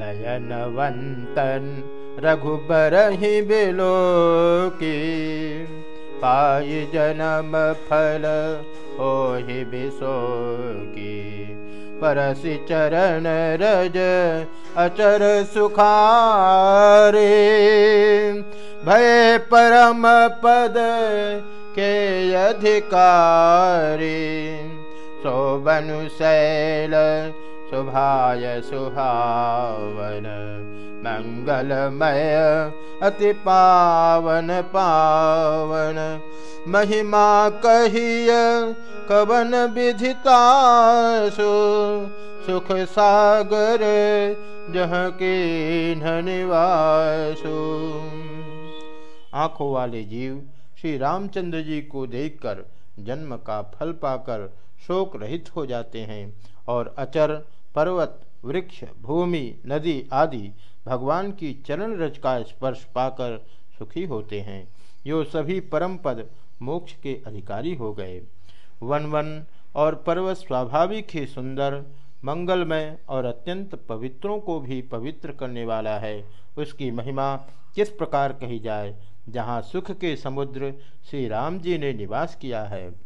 नयनवन्तन् रघुबरहि बिलोकी पायि जनम फल होहि विसोकी परसि चरण रज अचर सुखारे। भय परम पद के अधिकारि शोभनुल सुभाय सुहावन मंगलमय अति पावन। पावन महिमा कहिय, कवन विधितासु? सुख सागर, जहाँ के निवासु? आँखों वाले जीव, श्री रामचंद्र जी को देखकर जन्म का फल पाकर शोक रहित हो जाते हैं और अचर पर्वत, वृक्ष, भूमि, नदी आदि भगवान की चरण रज का स्पर्श पाकर सुखी होते हैं। यो सभी परम पद मोक्ष के अधिकारी हो गए। वन वन और पर्वत स्वाभाविक ही सुंदर, मंगलमय और अत्यंत पवित्रों को भी पवित्र करने वाला है। उसकी महिमा किस प्रकार कही जाए, जहाँ सुख के समुद्र श्री राम जी ने निवास किया है?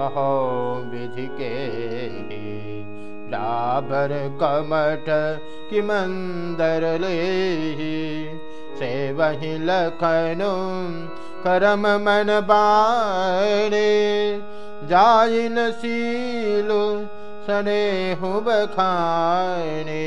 कहो विधि के डाबर कमठ कि मंदर ले से वही लखनु करम मन बाणे जाइन सीलो सने बखाने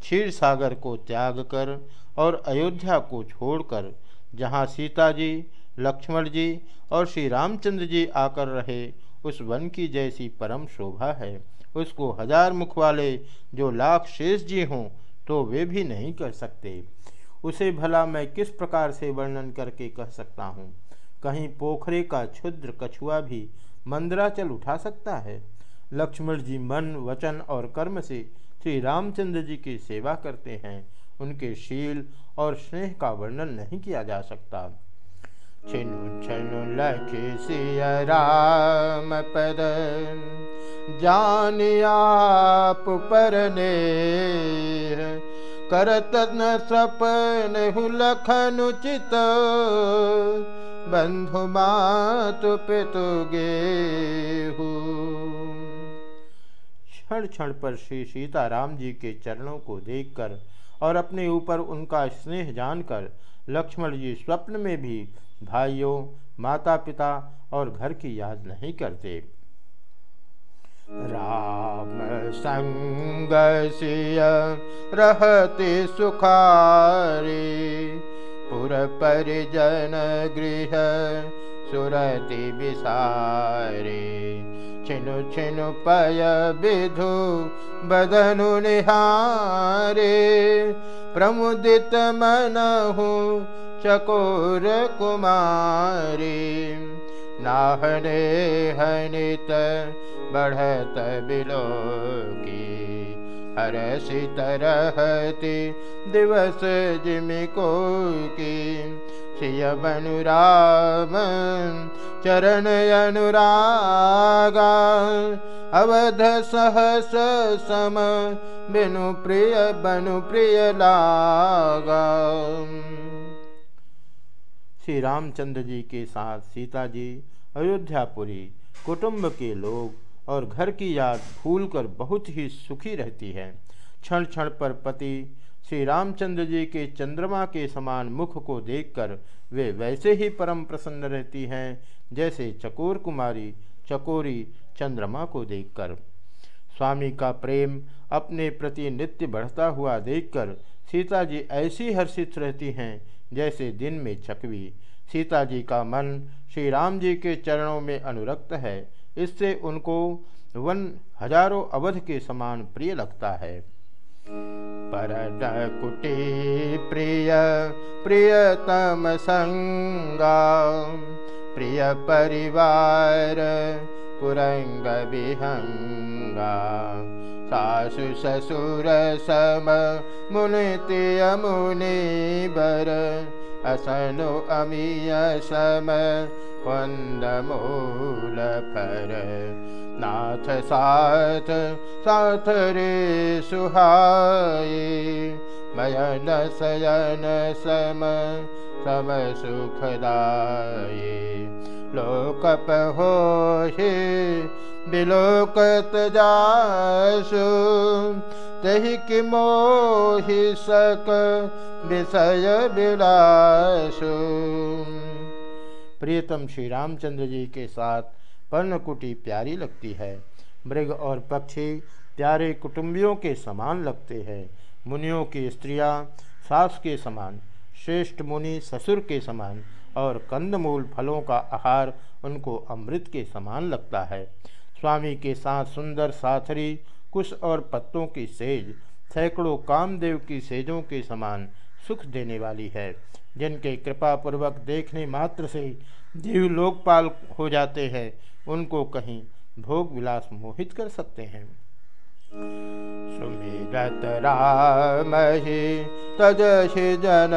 क्षीर सागर को त्याग कर और अयोध्या को छोड़कर जहाँ सीता जी लक्ष्मण जी और श्री रामचंद्र जी आकर रहे। उस वन की जैसी परम शोभा है। उसको हज़ार मुख वाले जो लाख शेष जी हों तो वे भी नहीं कर सकते। उसे भला मैं किस प्रकार से वर्णन करके कह सकता हूँ? कहीं पोखरे का क्षुद्र कछुआ भी मंदराचल उठा सकता है? लक्ष्मण जी मन, वचन और कर्म से श्री रामचंद्र जी की सेवा करते हैं। उनके शील और स्नेह का वर्णन नहीं किया जा सकता। छिनु छनु लखी सिया राम पद जान आप परने करत न सपन लखनुचित बंधु मातु पितु गेहू। क्षण क्षण पर श्री सीताराम जी के चरणों को देखकर और अपने ऊपर उनका स्नेह जानकर लक्ष्मण जी स्वप्न में भी भाइयों माता पिता और घर की याद नहीं करते। राम संग रहते सुखारी, पुर परिजन गृह सुरति विसारे। छिनु छिनु पय विधु बदनु निहारे, प्रमुदित मनहु चकोर कुमारी नाहने हनित बढ़त बिलो की हरसित रहती दिवस जिमिको की सिय बनुराम चरण अनुरागा अवध सहस सम बिनु प्रिय बनु प्रिय लागा श्री रामचंद्र जी के साथ सीता जी, अयोध्यापुरी कुटुंब के लोग और घर की याद भूलकर बहुत ही सुखी रहती है। क्षण क्षण पर पति श्री रामचंद्र जी के चंद्रमा के समान मुख को देखकर वे वैसे ही परम प्रसन्न रहती हैं, जैसे चकोर कुमारी चकोरी चंद्रमा को देखकर। स्वामी का प्रेम अपने प्रति नित्य बढ़ता हुआ देखकर सीता जी ऐसी हर्षित रहती हैं जैसे दिन में चकवी सीता जी का मन श्री राम जी के चरणों में अनुरक्त है। इससे उनको वन हज़ारों अवध के समान प्रिय लगता है। पर प्रिय, प्रियतम संगा। प्रिय परिवार, कुरंग विहंगा। सासु ससुर सम अमुनि बर असनु अमीय सम कुंद मूल नाथ साथ साथ रे सुहाए मयन सयन सम सम सुखदाये। लोकप हो बिलोकत जासु, तही कि मोहि सक विषय बिलासु प्रियतम श्री रामचंद्र जी के साथ पर्णकुटी प्यारी लगती है। मृग और पक्षी प्यारे कुटुंबियों के समान लगते हैं। मुनियों की स्त्रियाँ सास के समान, श्रेष्ठ मुनि ससुर के समान और कंदमूल फलों का आहार उनको अमृत के समान लगता है। स्वामी के साथ सुंदर साथरी, कुश और पत्तों की सेज, सैकड़ों कामदेव की सेजों के समान सुख देने वाली है। जिनके कृपा पूर्वक देखने मात्र से जीव लोकपाल हो जाते हैं, उनको कहीं भोग विलास मोहित कर सकते हैं। सुमिरत जन,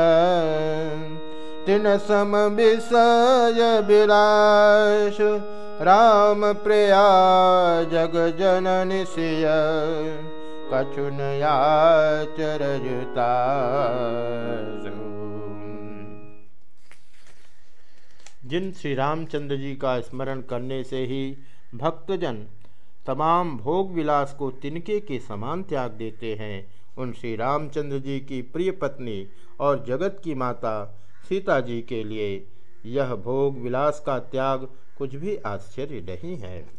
तिन सम विषय विलास। राम प्रिया जग जनन सिय, कछुन जिन श्री रामचंद्र जी का स्मरण करने से ही भक्तजन तमाम भोग विलास को तिनके के समान त्याग देते हैं, उन श्री रामचंद्र जी की प्रिय पत्नी और जगत की माता सीता जी के लिए यह भोग विलास का त्याग कुछ भी आश्चर्य नहीं है।